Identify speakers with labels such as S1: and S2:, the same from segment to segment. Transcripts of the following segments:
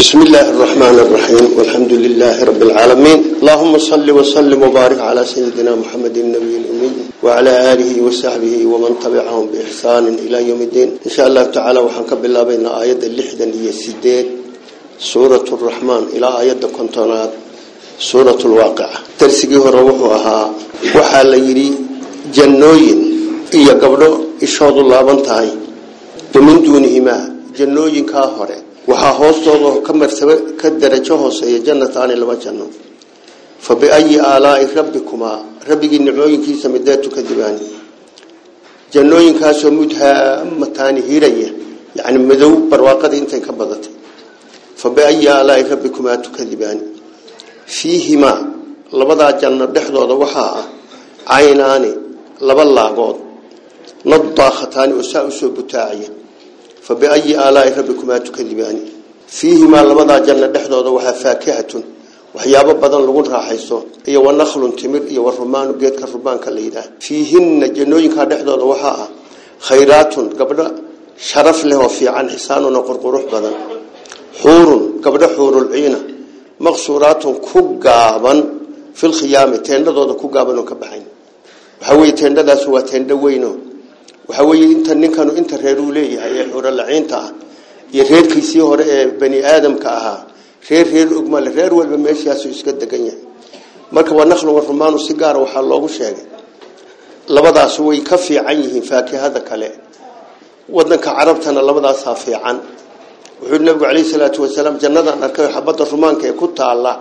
S1: بسم الله الرحمن الرحيم والحمد لله رب العالمين. اللهم صل وسلم وبارك على سيدنا محمد النبي الأمي وعلى آله وصحبه ومن تبعهم بإحسان إلى يوم الدين. إن شاء الله تعالى وحنك بالله بين آيات اللحدة هي السداد سورة الرحمن. إلى آيات كنتونات سورة الواقعة. ترسقه روحها وحال يري جنوين. إيا قبله إشهاد الله بنتهي ومن دونهما جنوين كاهره waxaa hoostooda ka martaba ka darajo hooseeya jannataani laba janno. Fa biayi aalaai rabbikumaa rabbigii nicmooyinkiisa mideetu ka dibaani. Jannooyinkaasoo mudhaamataani hiraya yani madow barwaaqadii intay ka badatay. Fa biayi aalaai rabbikumaa tukadibaani fiihimaa labadaa janno dhexdooda waxaa ah caynaani laba laagood. Nadaakhataani oo saa u soo butaacaya فبأي آلاء ربكما تكذبان؟ فيهما لبدا جنة دحدودا وها فاكهة؟ وحيابا بدن لو راحيسو. اي ونخل تمر اي ورمان جيد كربان كليدا فيهن جنوين كا دحدودا وها خيرات قبل شرف له في عن حسان وقرقروح بدن. حور قبل حور العين. مقصورات كغابا في الخيام تندودا كغابا كبحين وحوي تندا سوا تندا وينو waxa weeye inta ninkanu inta reer uu leeyahay ee xura laciinta ah iyo reerkiisii hore ee bani aadamka ahaa reer reer ogmal reer walba meeshaas iska degan yahay. Marka waa naqlu wa rumaanu si gaar waxa loogu sheegay labadaas way ka fiican yihiin faakihada kale. Wadanka carabtana labadaas ha fiican. Wuxuu nabigu kaleey salaatu wasalaam jannada arkay xabada rumaanka ee ku taala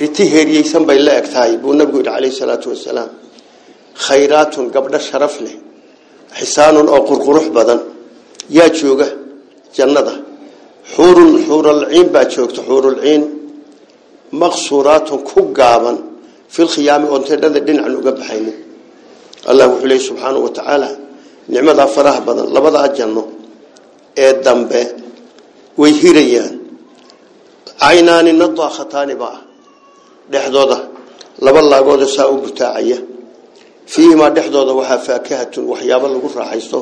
S1: riti heeriyeysan bay la egtahay buu nabigu kaleey salaatu wasalaam. Khayraatun gabdha sharaf leh xisaanun oo qurqurux badan. Yaa jooga jannada. Xuurun xuural ciin baa joogta xuurul ciin. Maqsuuraatun ku gaaban. Fil khiyaami oo teedhada dhinacan uga baxaynin. Allah wuxuu leeyahy subxaanahu wa tacaala nicmadaa faraha badan labadaa janno ee dambe way hirayaan. Caynaani nadaakhataani baa dhexdooda laba laagooda saa u butaacaya fiihimaa dhexdooda waxaa faakihatun waxyaabo lagu raaxaysto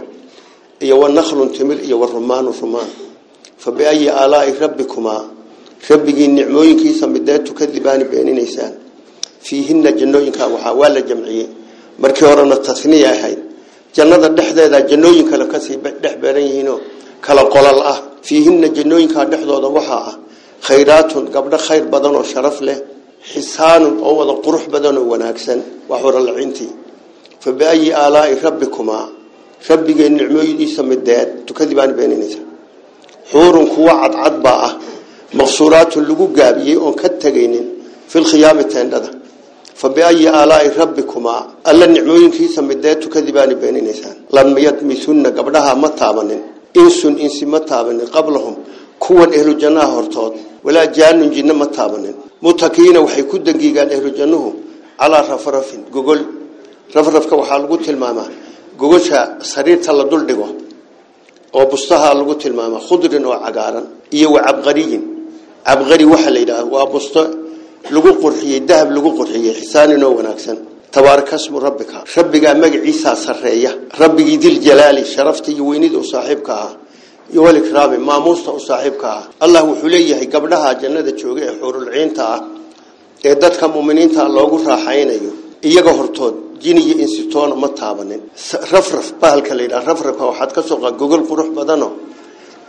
S1: iyo wanakhlun timir iyo warumaanu rumaan. Fa biayi aalaai rabbikumaa rabbigii nicmooyinkiisa midee tukadibaani beeninaysaan. Fiihinna jannooyinka waxaa waa la jamciyey. Markii horena tasniya ahayd jannada dhexdeeda jannooyin kale ka sii dhex beeran yihiinoo kala qolal ah. Fiihinna jannooyinkaa dhexdooda waxaa ah khayraatun gabdho khayr badan oo sharaf leh xisaanun oo wada qurux badan oo wanaagsan fa biayi aalaai rabbikumaa rabbigee nicmooyadiisa mideed tukadii baana beeninaysa xuurun kuwa cadcad baa ah maqsuuraatun lagu gaabiyey oon ka tegaynin filkhiyaami teendhada fa biayi aalaai rabbikumaa alla nicmooyinkiisa midee tukadii baana beeninaysaan lam yadmisunna gabdhaha ma taabanin insun insi ma taabanin qablahum kuwan ehlu jannaha hortood walaa jaanun jinne ma taabanin mutakiina waxay ku dangiigaan ehlu calaa rafarafin gogol rafrafka waxaa lagu tilmaamaa gogosha sariirta la dul dhigo oo bustaha lagu tilmaamaa khudrin oo cagaaran iyo wa cabqariyin. Cabqari waxa la yidhaahdaa waa busto lagu qurxiyey dahab lagu qurxiyey xisaanin oo wanaagsan. Tabaaraka ismu rabbika. Rabbigaa magaciisaa sarreeya. Rabbigii dil jalaali sharafta iyo weynida u saaxiibka ah iyo walikraami maamuusta u saaxiibka ah allah wuxuu leeyahay gabdhaha jannada jooga ee xuurul ciinta ah ee dadka muuminiinta loogu raaxaynayo. Iyaga hortood jin iyo insitoona ma taabanin. Rafraf bahalka la yidhaha. Rafrafka waxaad ka soo qaad gogol qurux badano.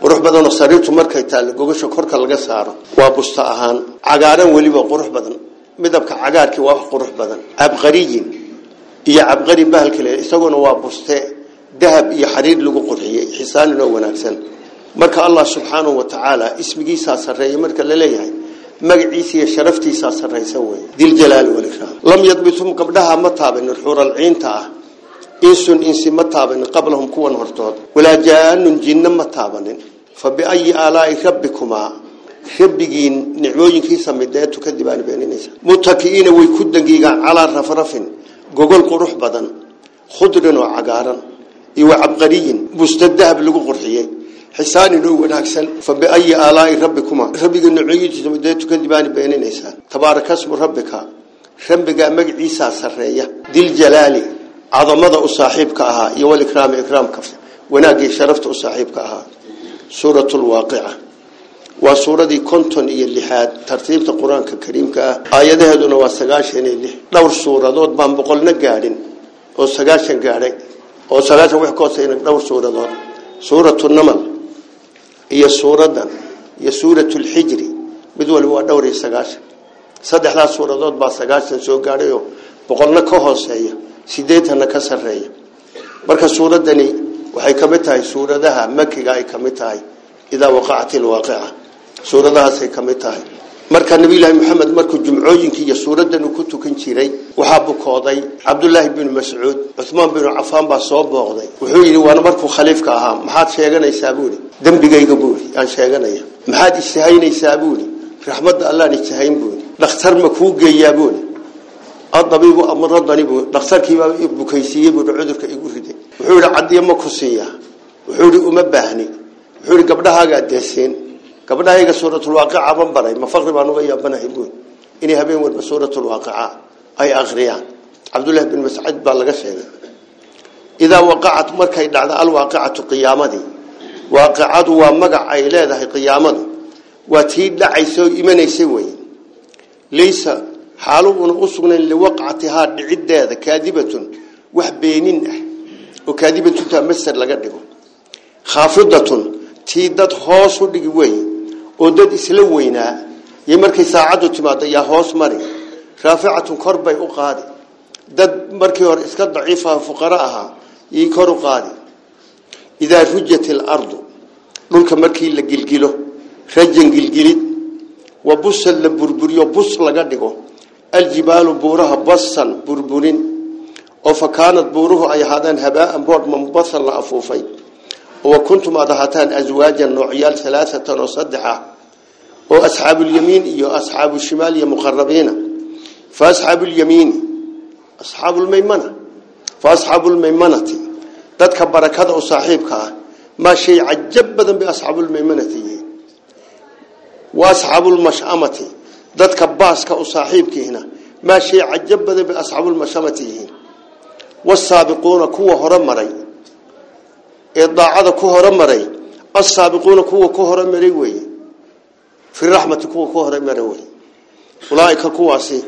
S1: Qurux badanoo sariirtu markay taallo gogosha korka laga saaro. Waa busta ahaan. Cagaaran weliba qurux badan. Midabka cagaarkii waa wax qurux badan. Cabqariyin iyo cabqari bahalka la isaguna waa buste dahab iyo xariir lagu qurxiyey xisaanin oo wanaagsan. Marka allah subxaanahu wa tacaala ismigiisaa sarreeya marka la leeyahay magaciisa iyo sharaftiisa sarreysa wey diljalaali walikraam lam yadbithum gabdhaha ma taabanin xuuralciinta ah. Insun insi ma taabanin qablahum kuwan hortood. Walaa jaanun jinne ma taabanin. Fa biayi aalaai rabbikumaa rabbigiin nicmooyinkiisa mideetu ka dibaani beeninaysa. Mutaki'iina way ku dangiigaan calaa rafrafin gogol qurux badan khudrin oo cagaaran iyo wa cabqariyin lagu qurxiyey. حسان لو وناكسن فبأي آلاء ربكما؟ ربك النعيد جمدت كذبان بين النساء تبارك اسم ربك. ربك أمك عيسى سرية. دي الجلال. عظم ذا أصاحبك أها. يوال إكرام إكرام كفر. وناقي شرفت أصاحبك أها. سورة الواقعة. وسورة دي كنتون إيا اللي حاد. ترتيب القرآن الكريم كأها. آية ده دون واسقاشين اللي. دور سورة دوت بان بقول نقارن واسقاشين قارن. واسقاشين وحكوسين دور سورة دوت. سورة النمل. Lxijri mid waliba waa dhowr iyo sagaashan saddexdaas suuradood baa sagaashan soo gaadhayoo boqolna ka hooseeya sideetanna ka sarreeya marka suuradani waxay ka mid tahay suuradaha makiga ay ka mid tahay idaa waqacat ilwaaqica suuradahaasay ka mid tahay marka nabiyulaahi maxamed markuu jumcooyinkii iyo suuradan uu ku tukan jiray waxaa bukooday cabdulaahi binu mascuud cuhmaan binu cafaan baa soo booqday wuxuu yidhi waana markuu khaliifka ahaa maxaad sheeganaysaa buuhi dembigayga buuhi aan sheeganaya maxaad istahaynaysaa buuhi raxmadda allaan istahayn buuhi dhakhtar ma kuu geeyaa buuhi adabiibu amradani buu dhakhtarkiibaa bukaysiiyey buuhi cudurka igu riday wuxuu yidhi cadiyo ma ku siiyaa wuxuu yidhi uma baahni wuxuu yidhi gabdhahaagaa deeseen gabdhahayga suuratulwaaqica ban baray ma faqri baan uga yaabanahay buui inay habeen walba suuratulwaaqica ay akhriyaan cabdullaahi bin mascuud baa laga sheegay idaa waqacat markay dhacdo alwaaqicatu qiyaamadii waaqicadu waa magac ay leedahay qiyaamadu waa tii dhacaysa oo imanaysa wey laysa xaalu una u sugnayn liwaqcatihaa dhiciddeeda kaadibatun wax beenin ah oo kaadibatuntaa master laga dhigo khaafidatun tii dad hoos u dhigi wey oo dad isla weynaa iyo markay saacaddu timaado yaa hoos mari raaficatun kor bay u qaadi. Dad markii hore iska daciifaha fuqaro ahaa yay kor u qaadi. Idaa rujat ilardu dhulka markii la gilgilo rajan gilgilid wa busan la burburiyo bus laga dhigo aljibaalu buuraha basan burburin oo fa kaanad buuruhu ay ahaadaan habaaan boodh mambasan la afuufay وكنت وكنتم أضحتان أزواجا وعيال ثلاثة وصدحة. وأصحاب اليمين يا أصحاب الشمال يا مقربين. فأصحاب اليمين أصحاب الميمنة. فأصحاب الميمنة تدك بركة وصاحبك ما شيء عجب بأصحاب الميمنة. وأصحاب المشأمة ذاتك باسك صاحبك هنا. ما شيء عجب بأصحاب المشأمة. والسابقون كوة رمرين horamaray wey ulaaika kuwaasi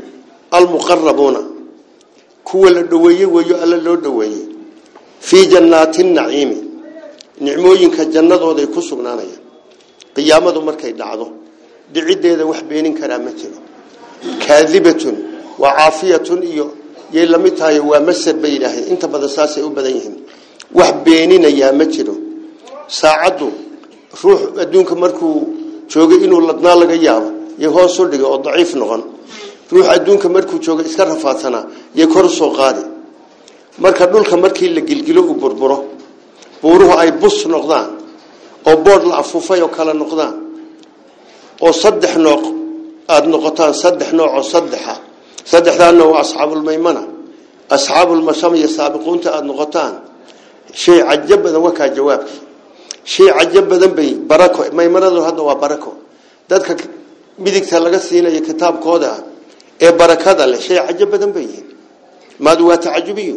S1: almuqarabuuna kuwa la dhoweeye weeyo alla loo dhoweeyey fii jannaati naciimi nicmooyinka jannadooday ku sugnaanayaan qiyaamadu markay dhacdo dhiciddeeda wax beenin karaa ma jiro kaadibatun waa caafiyatun iyo yay lamid tahay waa masar bay yidhaahdeen inta badan saasay u badan yihiin wax beeninayaa ma jiro saacaddu ruux adduunka markuu joogay inuu ladnaa laga yaabo iyo hoos u dhigay oo daciif noqon ruux adduunka markuu joogay iska rafaadsanaa iyo kor u soo qaadi marka dhulka markii la gilgilo uu burburo buuruhu ay bus noqdaan oo boodh la afuufay oo kale noqdaan oo saddex nooc aada noqotaan saddex nooc oo saddexa saddexdaana waa asxaabulmaymana asxaabulmasham iyo saabiquunta aada noqotaan shay cajab badan wakaa jawaabkii shay cajab badan bay barako maymanadu hadda waa barako. Dadka midigta laga siinayo kitaabkooda ee barakada leh shay cajab badan bay yihiin. Maadu waa tacajubiyo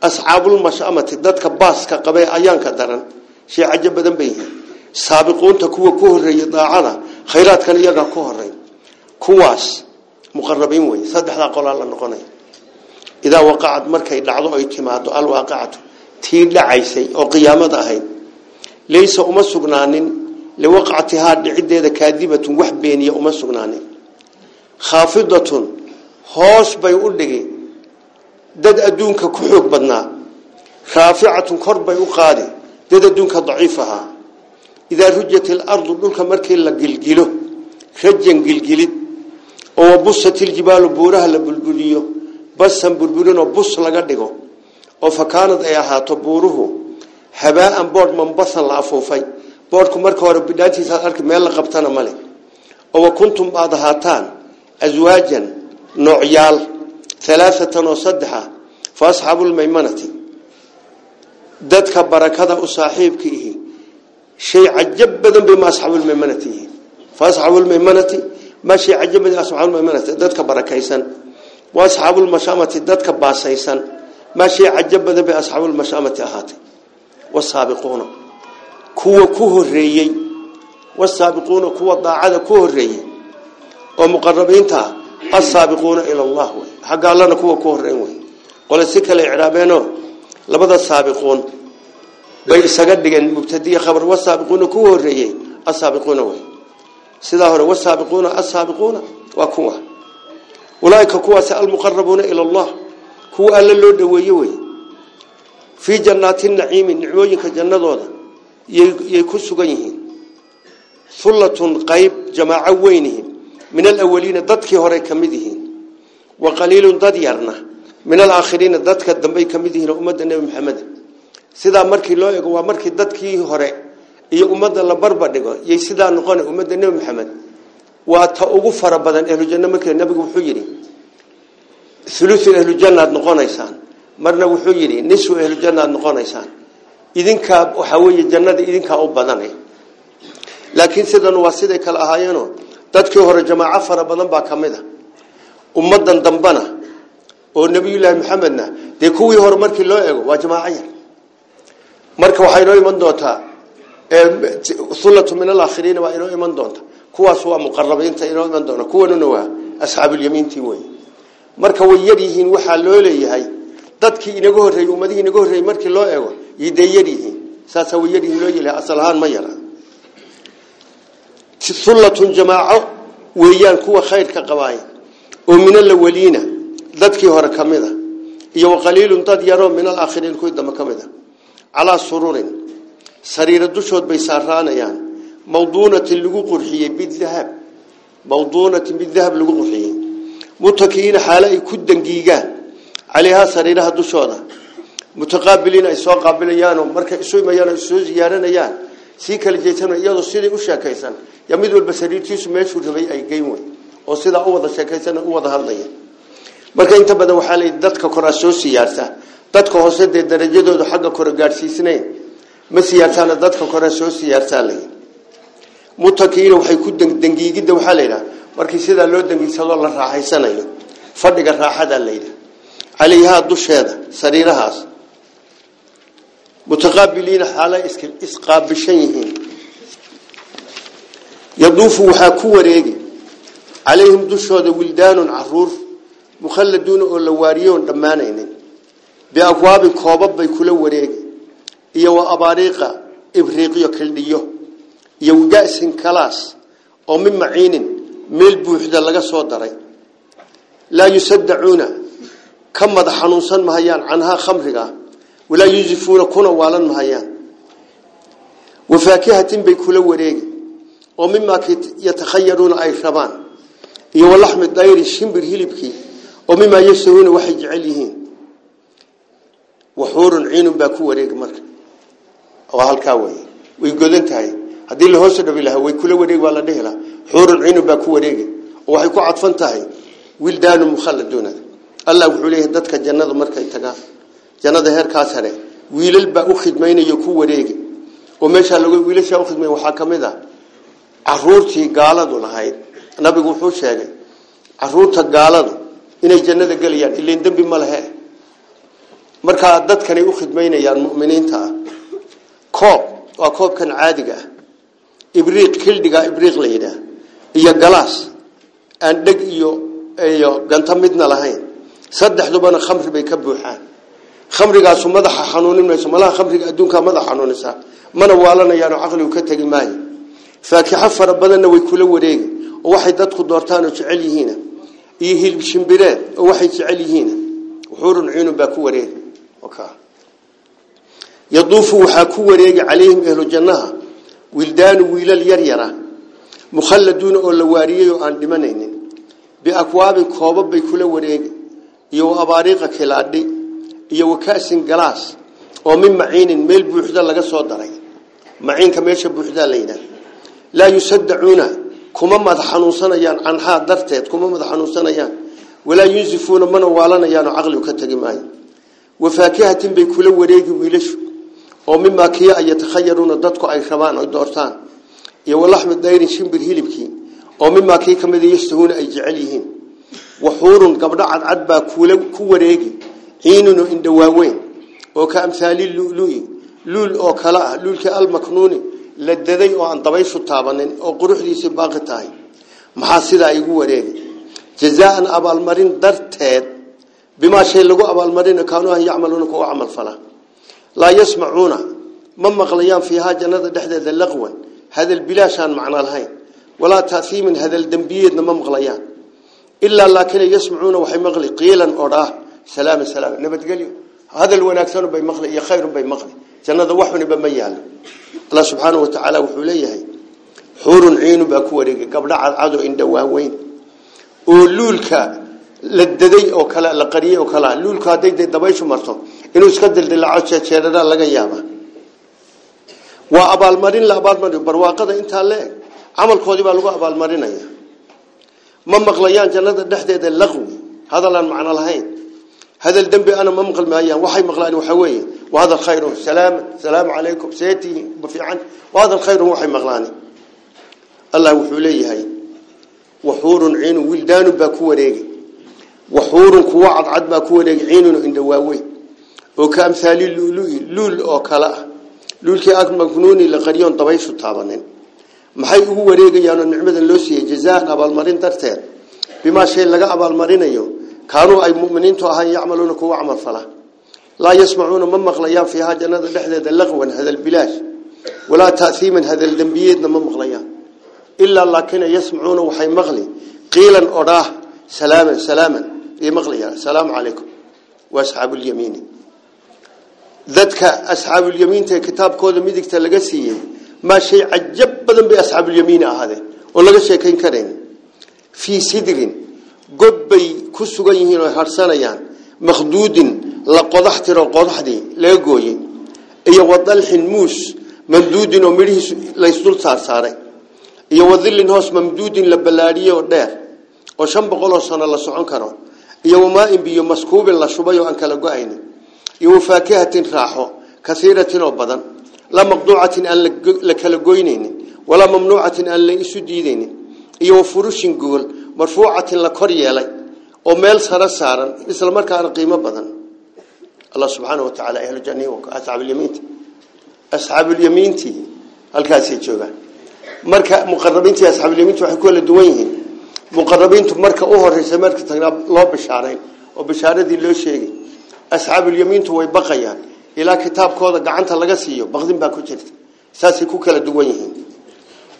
S1: asxaabulmashamati dadka baaska qabee ayaanka daran shay cajab badan bay yihiin. Saabiquunta kuwa ku horreeya daacada khayraadkan iyagaa ku horey kuwaas muqarabiin wey saddexdaa qolaa la noqonaya idaa waqacad markay dhacdo ay timaado alwaaqicatu تيل لعيسي أو قيامة هاي ليس أم سجنان لوقعتها عدة كاذبة وحبين يا أم سجنان خافضة هاش بيقول لي دد أدونك كحوك بدنا. خافعة كرب بيقادي دد أدونك ضعيفها. إذا رجت الأرض أدونك مركل لجلجله خج جلجلت. أو بصت الجبال بورها لبلبليه بس هم بلبلين أو بص لقديكو oo fakaanad ay ahaato buuruhu habaaan boodh mambasan la afuufay boodhku marka hore bidhaantiisaad arki meel la qabtana male oo kuntum aad ahaataan aswaajan noocyaal alaaatan oo saddexa fa asxaabulmaymanati dadka barakada u saaxiibka ihi shay cajab badan bay ma asxaabulmaymanati yihiin fa asxaabulmaymanati ma shay cajab badan asxaabulmaymanati dadka barakaysan wa asxaabulmashamati dadka baasaysan ما شيء عجب بدن بأصحاب المشامة أهاتي. والسابقون كوا كوة الرئي والسابقون كوا ضاعة كهرية ومقربينتها السابقون إلى الله حق الله كوا كهرين قال السكة الإعرابينه لبدا السابقون. mubtadiya khabar wasaabiquuna ku horeeyay asaabiquuna way sida hore wasaabiquuna asaabiquuna waa kuwa ulaika kuwaas almuqarrabuuna ila allah هو ألا لو دويوي. في جنات النعيم نعويك جنة ضوضة يكسو قيه ثلة قيب جماع وينه من الأولين ضدك هوري كمده وقليل ضد يرنا. من الآخرين ضدك الدنبي كمده أمد النبي محمد. سيدا مركي الله يقوى مركي ضدك هوري. iy ummada la barbar dhigo iy sidaa noqon ummada nabi muhammad waa ta ugu fara badan ee jannada markay nabigu wuxuu yiri thuluthu ahlujannaad noqonaysaan. Marna wuxuu yidhi nisfu ahlujannaad noqonaysaan. Idinkaa waxaa weeye jannada idinkaa u badanay laakiin sidan waa siday kale ahaayeenoo dadkii hore jamaaco fara badan baa ka mid a. Ummaddan dambana oo nebiyullaahi maxamedna dee kuwii hore markii loo eego waa jamaaco yar. Marka waxay inoo iman doontaa sulatu min alaakhiriina waa inoo iman marka way yar yihiin waxaa loo leeyahay dadkii inaga horreeyey ummadihii inaga horreeyey markii loo eego yidee yar yihiin saasaa way yar yihiin loo yeelahay asal ahaan ma yara sullatun jamaaco weeyaan kuwa khayrka qabaay oo min alawaliina dadkii hore ka iyo waqaliilun dad yaroo min alaakhiriin kuwii dambe ka mid sururin sariiro dushood bay saaraanayaan mawduunatin lagu qurxiyey bidahab mawduunatin bidahab lagu qurxiyey mutakiina xaale ay ku dangiigaan. Calayhaa sariiraha dushooda mutaqaabiliin ay soo qaabilayaan markay isu imayaan ay soo ziyaaranayaan. Sii kala jeesanay iyadoo sidii u sheekaysan. Yaa mid walba sariirtiisu meeshuu rabay ay geyn oo sidaa u wada sheekaysan u wada hadlaya marka inta badan waxaa leeyahay dadka koraa soo siyaarta. Dadka hoose dee darajadoodu xagga kore gaadhsiisnayn ma siyaartaana dadka kore soo siyaartaa lay mutakiina waxay ku dangiigidda waxaa la markii sidaa loo dangiigsadoo la raaxaysanayo fadhiga raaxadaa la yidhaha calayhaa dusheeda sariirahaas mutaqaabiliina xaala isqaabishan yihiin yaduufu waxaa ku wareegi calayhim dushooda wildaanun caruur mukhalladuuna oo la waariyoon dhammaanaynin biakwaabin koobab bay kula wareegi iyo wa abaariiqa ibriiqyo kildhiyo iyo wagasin kalaas oo min maciinin yusifuuna kuna waalan mahayaan wafaakihatin bay kula wareegi oo mimaa yatakhayaruuna ay rabaan iyo walaxmi dayri shimbir hilibkii oo mimaa yashtahuuna waxay jecel yihiin waxuurun ciinun baa ku wareegi marka waa halkaa wey way godan tahay haddii la hoos dhabi lahaa way kula wareegi waa la dhihi lahaa حور العين بقى هو ليه وهو يكون عطفان تاعي ولدان مخلدون الله وحوليه دتك الجنة مركا يتقى جنة هير كاسره. ويلل بقى خدمين يكون ليه ومشى لقول ويلش يا خدمين وحكم ذا عروتي قالا دون هاي. نبي بقول شو شيء عروتك قالا إن الجنة قال يا اللي ندب ملها مركا عدت كان يخدمين يا المؤمنين تاع كوب. وكوب كان عادقة. إبريق كل دقة إبريق ليه iyo galaas aan dheg iyo iyo ganto midna lahayn saddexdubana khamri bay ka buuxaan khamrigaasu madaxa xanuunin mayso malaha khamriga adduunkaa madaxa xanuunisa mana waalanayaanoo caqligu ka tegi maayo faakixo fara badanna way kula wareegi oo waxay dadku doortaan oo jecel yihiin iyo hilib shimbireed oo waxay jecel yihiin wuxuurun ciinun baa ku wareegi yaduufu waxaa ku wareegi calayhim ahlu jannaha wildaanu wiilal yaryara mukhalladuuna oo la waariyey oo aan dhimanaynin biakwaabin koobab bay kula wareegi iyo abaariiqa kilaadhi iyo wakaasin galaas oo min maciinin meel buuxda laga soo daray maciinka meesha buuxdaa la yidhaah laa yusadacuuna kuma madax xanuunsanayaan canhaa darteed kuma madax xanuunsanayaan walaa yunsifuuna mana waalanayaanoo caqligu ka tegi maayo wafaakihatin bay kula wareegi wiilashu oo mimaa kiya ay yatakhayaruuna dadku ay rabaan ay doortaan hilibkii oo mimaa kii ka mida yashtahuuna ay jecel yihiin waxuurun gabdho cadcad baa kula ku wareegi ciinun oo indhawaaweyn oo ka amhaali lului luul oo kale ah luulkii almaknuuni la daday oo aan dabayshu taabanin oo quruxdiisii baaqi tahay maxaa sidaa igu wareegi jazaan abaalmarin darteed bimaa shay lagu abaalmarin kaanuu an yacmaluuna kuwa camal fala laa yasmacuuna ma maqlayaan fiihaa jannada dhexdeeda laqwan hadal bilaashaan macno lahayn walaa taaiimin hadal dembiyeedna ma maqlayaan ilaa laakin yasmacuuna waxay maqli qiilan odhaah salaama salaama nabadgelyo hadal wanaagsan bay maqli iyo khayr bay maqli jannada waxuniba ma yaalo allah subxaanahu wa tacaala wuxuu leeyahay xuurun ciinu baa ku wareegay gabdho cadcado indha waaweyn oo luulka la daday oo kale la qariyay oo kale luulku hadday day dabayshu marto inuu iska dildilaaco jeejeedhana laga yaaba barwaaqada intaa leeg camalkoodii baa lagu abaalmarinaya ma maqlayaan jannada dhexdeeda laqwi hadal aan macno lahayn hadal dembi ana ma maqli maayaan waxay maqlaan waxa weeye waa hadal khayru salaam salaamu calaykum seeti bafiican waa hadal khayru waxay maqlaan allah wuxuu leeyahay waxuurun ciinu wildaanu baa ku wareegi waxuurun kuwa cadcad baa ku wareegi ciinun indha waaweyn oo ka amhaali luului luul oo kale ah luulkii akmaknuuni la qariyoon dabayshu taabanin maxay ugu wareegayaan oo nicmadan loo siiyey jazaan abaalmarin darteed bimaa shay laga abaalmarinayo kaanuu ay muminiintu ahaan yacmaluuna kuwa camal fala laa yasmacuuna ma maqlayaan fiihaa jannada dhexdeeda laqwan hadal bilaash walaa taaiiman hadal dembiyeedna ma maqlayaan ilaa laakina yasmacuuna waxay maqli qiilan odhaah salaaman salaaman ay maqlayaan asalaamu calaykum wa asxaabulyamiini ذاتك أصحاب اليمين تا كتاب كود ميدك تلاقيه ما شيء عجب بدن بأصحاب اليمين هذا ولاقي شيء كين كرين. في سيدين قد بي كسوغيه هرسانيان مخدود لقضحت رقضحت لقوي. إيه وضلح موس. مندود ومره ليسدل سار ساري إيه وظل هوس ممدود لبلارية ودير. وشنب قولو سنة لسعون كارو إيه وما ان بيو مسكوب لشبايو انك لقوي la kala goynaynin walaa mamnuucatin aan la isu diidaynin iyo wafurushin gogol marfuucatin la kor yeelay oo meel sare saaran isla markaana qiimo badan allah subxaana wa tacaala ahlu jannihi asxaabulyamiinti asxaabulyamiinti halkaasay joogaan marka muqarabiintii asxaabulyamiinti waxay ku kala duwan yihiin muqarabiintu marka u horeysa marka tagnaa loo bishaarayn oo bishaaradii loo sheegay أصحاب اليمين توي بقيان. إلى كتاب كذا جعنت الله جسيو بخدم بكوتشرت ساسي كوكلا دوينهم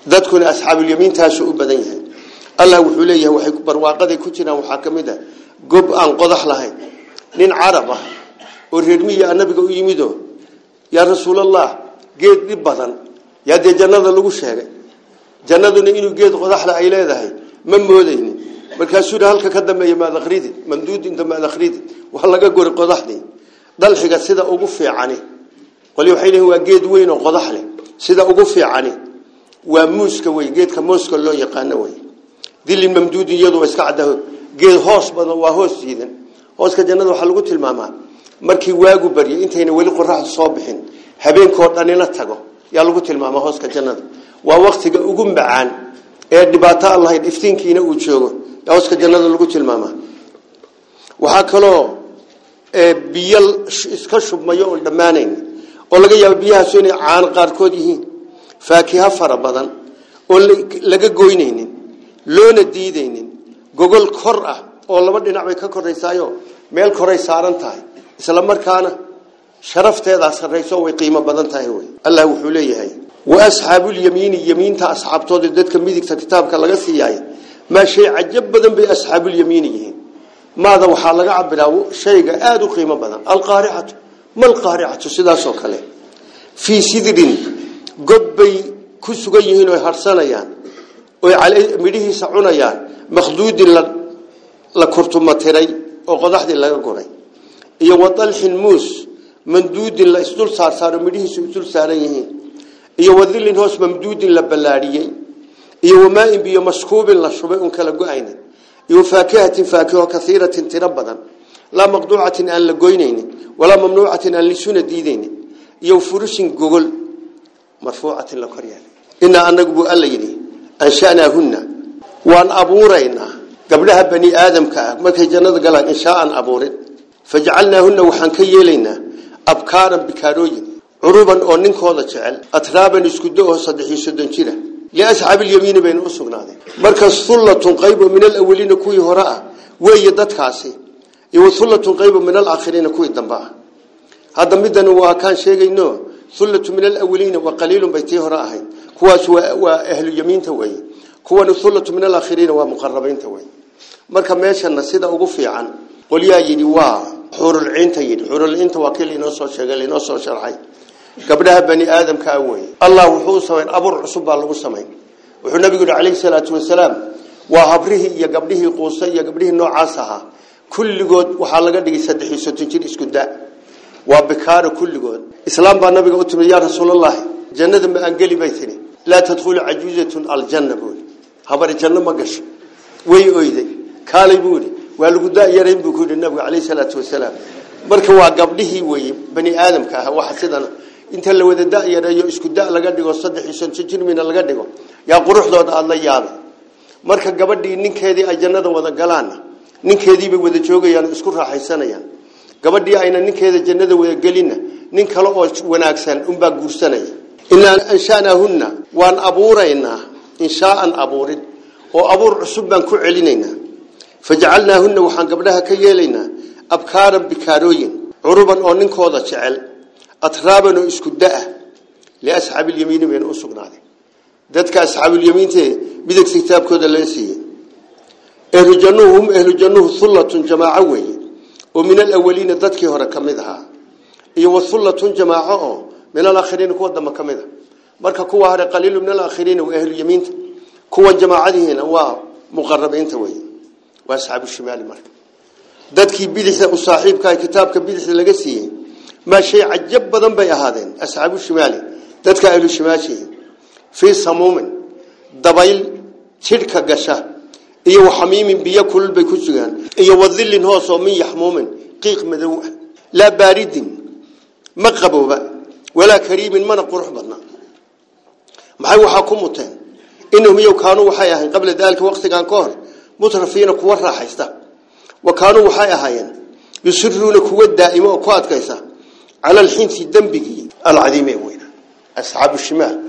S1: ذاتكن أصحاب اليمين تاشو بدنيها الله وحليه وحكبر واقدي كوتنا وحكم ده جب أن قضح لهن. نين عربة. ورهمي أنا بقول يمدو يا رسول الله جيت ببطن يا دي جنة ذا لوجشة جنة ذا نينو جيت قضح له عيلة ذا هي من موديني markaasuu halka ka dambeeya maad akhridi mamduudinta maad akhridi waa laga gori qodaxdii dalxiga sida ugu fiicani qoli waxay leeyihin waa geed weyn oo qodax leh sida ugu fiicani waa muuska wey geedka mooska loo yaqaano wey dilin mamduudin iyadu iska cadda geed hoos badan waa hoos jiidan hooska jannada waxaa lagu tilmaamaa markii waagu baryay intayna weli qoraxdu soo bixin habeenkoo dhanina tago yaa lagu tilmaamaa hooska jannada waa waktiga ugu macaan ee dhibaato aan lahayn iftiinkiina uu joogo hooska jannada lagu tilmaamaa waxaa kaloo biyo iska shubmayo oon dhammaanayn oo laga yaabo biyahaasu inay caano qaarkood yihiin faakiha fara badan oon laga goynaynin loona diidaynin gogol kor ah oo laba dhinac bay ka koraysaayo meel koray saaran tahay isla markaana sharafteedaa sarrayso way qiimo badan tahay wey allah wuxuu leeyahay wa asxaabulyamiini yamiinta asxaabtooda dadka midigta kitaabka laga siiyaay laga cabiraa shayga aada u qiimo badan alqaaricatu malqaaricatu sidaasoo kale fii sidrin gob bay ku sugan yihiin oy harsanayaan oy midhihiisa cunayaan makhduudin la kurtumatiray oo qodaxdii laga guray iyo wadalxin muus mamduudin la isdul saarsaaro midhihiisu isdul saaran yihiin iyo wadilin hoos mamduudin la ballaadhiyey iyo wamaain biyo maskuubin la shubay un kala go-ayna iyo faakihatin faakiho kaiiratin tiro badan laa maqduucatin aan la goynaynin walaa mamnuucatin aan lisuna diidaynin iyo furushin gogol marfuucatin la koryeelay inaa anagu buu alla yidhi anshanaahunna waan abuuraynaa gabdhaha bani aadamka ah markay jannada galaan inshaaan abuurin fajcalnaahunna waxaan ka yeelaynaa abkaaran bikaarooyin curuban oo ninkooda jecel atraaban isku do oo saddex soddon jira يا أصحاب اليمين بين أسوغنا مركز ثلة قيب من الأولين كوي هراء ويدات كاسي. يو ثلة قيب من الآخرين كوي الدنباء. هذا مدن وكان شيء إنه ثلة من الأولين وقليل بيتي هراء كوا سوى أهل اليمين توي. كوا ثلة من الآخرين ومقربين توي. مركز ماشا نسيدة وقفي عن. قل يا يدي وا حور العين تيد. حور العين توكل إنه صار شغل شرعي. قبلها بني آدم كأوي الله وحوسه وين أبو الرسول الله وسمه وحنا بيقول عليه الصلاة والسلام وهبره يا قبله قوسا يا قبله نوع عصها كل جود وحلاقة دي سدح ستنجر إسكدة وبكار كل جود إسلام بنا بيقول أتمنى يا رسول الله جنة من أنجلي بيتني لا تدخل عجوزة على الجنة بقول هبر الجنة ما قش وين أيدي كالي بقول والجودة يرين بقول النبي عليه الصلاة والسلام مركوا قبله وين بني آدم كه واحد سيدنا inta la wada da-yareeyo isku da laga dhigo saddex iyo jirmina laga dhigo yaa quruxdooda aada la yaabay. Marka gabadhii ninkeedii ay jannada wada galaanna ninkeediibay wada joogayaan oo isku raaxaysanayaan. Gabadhii ayna ninkeeda jannada wada gelinna nin kale oo wanaagsan unbaa guursanaya. Inaa anshanahunna waan abuuraynaa inshaaan abuurin oo abuur cusub baan ku celinaynaa. Fajacalnaahunna waxaan gabdhaha ka yeelaynaa abkaaran bikaarooyin curuban oo ninkooda jecel atraaban oo isku da-a liasxaabi ilyamiini bayna u sugnaaday dadka asxaabulyamiinte midigta kitaabkooda laga siiyey ahlu jannuhu hum ahlu jannuhu hullatun jamaaco weeye oo min alawaliina dadkii hore ka mid ahaa iyo wa hullatun jamaaco oo min alaakhiriina kuwa dambe ka mid a marka kuwa hore qaliilu min alaakhiriina waa ahluyamiinta kuwa jamaacadihiina waa muqarabiinta weeye waa asxaabu shimaali marka dadkii bidixda u saaxiibka kitaabka bidixda laga siiyey ahaadeen asxaabu shimaali dadka ahlu shimaashi fi samuumin dabayl jidhka gasha iyo waxamiimin biyo kulul bay ku sugaan iyo wadillin hoos oo min yaxmuumin qiiq madow ah laa baaridin ma qabooba walaa kariimin mana qurux badna maxay waxaa ku muteen inahum yow kaanuu waxay ahayn qabla daalika waqtigan ka hor mutrafiina kuwa raaxaysta wa kaanuu waxay ahaayeen على الحين في الدم دمبي العظيم وين أصحاب الشمال.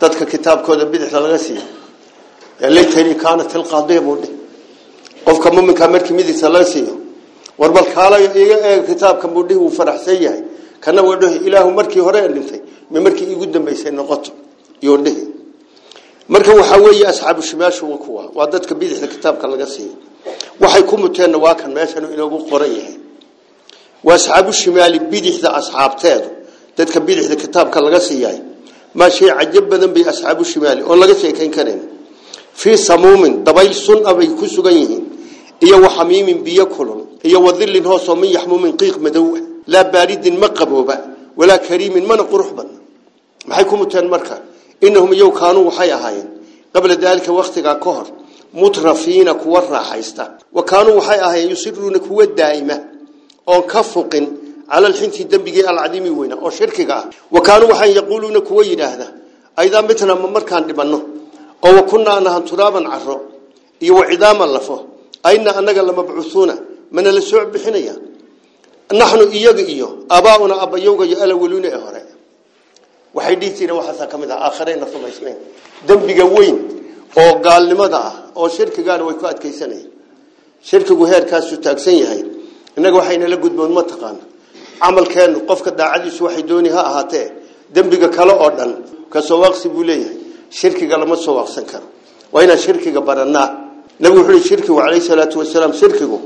S1: تذكر كتاب كذا بيدح للغسية اللي تاني كانت القاضية بودي أوف كم من كامير كميدي ثلاثة وربك حالا كتاب كم وفرح سيئة. كان وده إله مركي هراء اللي من مركي يجود ما يصير نقطة يوده مركه وحوي أصحاب الشمال شو وقوة وعدت كبيدة الكتاب كالغسية وحيكون متين نواكن ما يفهمون إنه قريه واسحاب الشمال بيدح ذا أصحاب تاذو تدك بيدح ذا كتاب كالغسي ياي ما شيء عجب بذن بأصحاب الشمال. أولا غسي كان كريم في سموم دبايل سن أبي كسو وحميم بيكل حميم بيكولون هو ذل يحمو من قيق مدوء لا بارد مقبوبا ولا كريم من قرحبا ما حيكم متان مركا. إنهم يو كانوا وحيا هاين. قبل ذلك وقتك كهر. مترفين كوار راحيستا وكانوا وحيا هاين يسرون كوات دائمة. Oon ka fuqin cala alxinti dembigii alcadiimi weyna oo shirkiga ah wa kaanuu waxay yaquuluuna kuwa yidhaahda aydaa mitna ma markaan dhibanno oo wa kunnaa nahan turaaban caro iyo wa cidaaman lafo ayna annaga lamabcuuhuuna mana la soo bixinaya naxnu iyaga iyo aabaauna abbayowga iyo alawaluna ee hore waxay dhihi jireen waxaasaa ka mid ah aakhareyna rumaysnayn dembiga weyn oo gaalnimada ah oo shirkigaana way ku adkaysanayeen shirkigu heerkaasuu taagsan yahay innaga waxaynala gudboon ma taqaana camalkeennu qofka daacadiisu waxay dooni ha ahaatee dembiga kale oo dhan kasoo waaqsi buu leeyahay shirkiga lama soo waaqsan karo waa inaan shirkiga baranaa nabigu wuxuu yihi shirkigu calayhi salaatu wasalaam shirkigu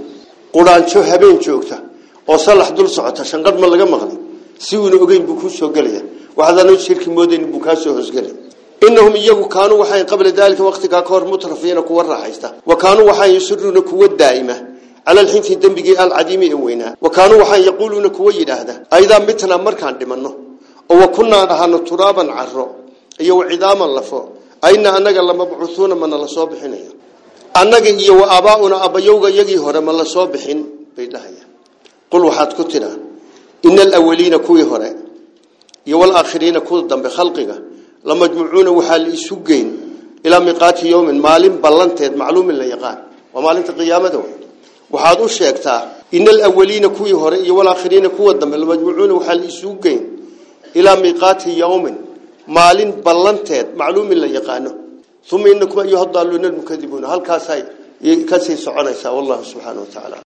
S1: quraanjo habeen joogta oo salax dul socota shanqadh ma laga maqlay si uuna ogeyn buu kuu soo gelaya waxaadaan shirki moodayn buu kaa soo hosgelay inahum iyagu kaanuu waxay qabla daalika waqtigaa ka hor mutrafiina kuwa raaxaysta wa kaanuu waxay yusiruuna على الحين في الدم بيجي العديم يهوينا وكانوا وحى يقولون كوي هذا أيضا متنا مر كان دمنه. أو كنا رهان ترابا عرق يو عظام الله فو أين أنا قال ما بعثونا من الله صابحين أنا قال يو أباؤنا أبيوجا يجي هرا من الله صابحين بيدها يا قل واحد كتنا. إن الأولين كوي هرا يو الآخرين كوي دم بخلقه لما جمعونا وحال يسجين إلى مقات يوم مالم بلنتهد معلوم اللي يقال. ومالم تقيامته waxaad u sheegtaa ina alawaliina kuwii hore iyo walaakhiriina kuwa dambe lamajmucuuna waxaa la isu geyn ilaa miiqaati yawmin maalin ballanteed macluumin la yaqaano uma inakum ayuha daaluuna almukadibuuna halkaasay kasii soconaysaa wallahu subxaana wa tacaala